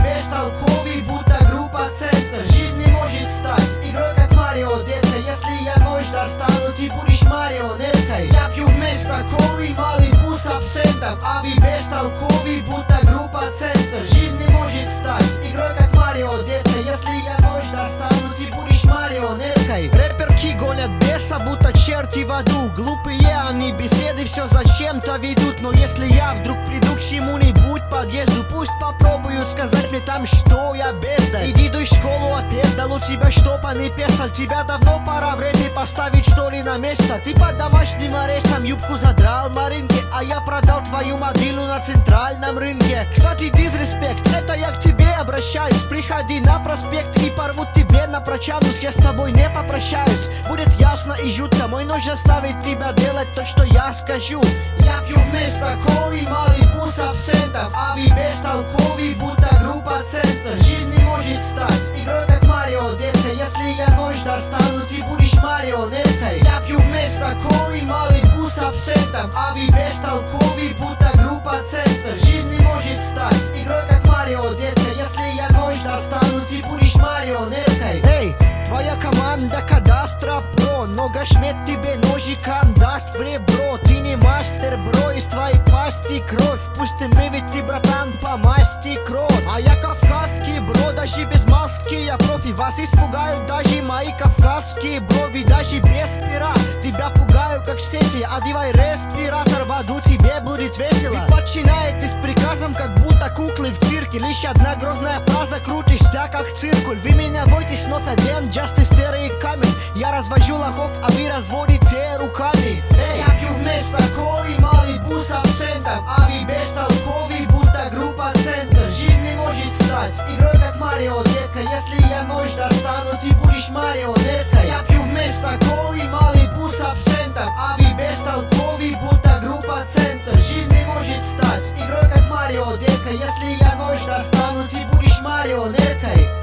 бестолковый, будто группа центр Жизнь не может стать игрой как Марио, детка Если я нож достану, ты будешь марионеткой Я пью вместо колы малый бус абсентом А вы бестолковый, будто группа центр Жизнь не может стать игрой как Марио, детка Если я нож достану, ты будешь марионеткой Беса, будто черти в аду. Глупые они беседы все зачем-то ведут. Но если я вдруг приду к чему-нибудь подъезду Пусть попробуют сказать мне там, что я бездарь. Иди дуй в школу опездал, у тебя штопанный пестоль Тебя давно пора время поставить что ли на место. Ты под домашним арестом юбку задрал на рынке А я продал твою мобилу на центральном рынке. Кстати, дизреспект, обращаюсь Приходи на проспект и порвут тебе на прочанус. Я с тобой не попрощаюсь. Будет ясно и жутко Мой нож заставит тебя делать то, что я скажу. Я пью вместо колы малый бус абсентом А вы бестолковый, будто группа центр Жизнь не может стать игрой как Марио, детка Если я нож достану, ты будешь марионеткой. Я пью вместо колы малый бус абсентом А вы бестолковый, будто группа центр Жизнь не может стать игрой твоя команда кадастра про Нога шмет тебе ножиком даст в ребро. Ты не мастер, бро, из твоей пасти кровь. Пусть ты мы ведь ты, братан, по масти кровь. А я кавказский, бро, даже без маски. Я профи Вас испугают даже мои кавказские брови Даже без пера тебя пугаю, как сети. Одевай респиратор, в аду тебе будет весело. И подчиняетесь приказам, как будто куклы в цирке. Лишь одна грозная фраза, крутишься, как циркуль. Вы меня бойтесь, вновь один, just истерии камень Я развожу лохов, а вы разводите руками. Эй, я пью вместо колы малый бус абсентом А вы бестолковый, будто группа центр. Жизнь не может стать игрой как Марио, детка Если я нож достану, ты будешь марионеткой Я пью вместо колы малый бус абсентом А вы бестолковый, будто группа центр. Жизнь не может стать игрой как Марио, детка Если я нож достану, ты будешь majonetei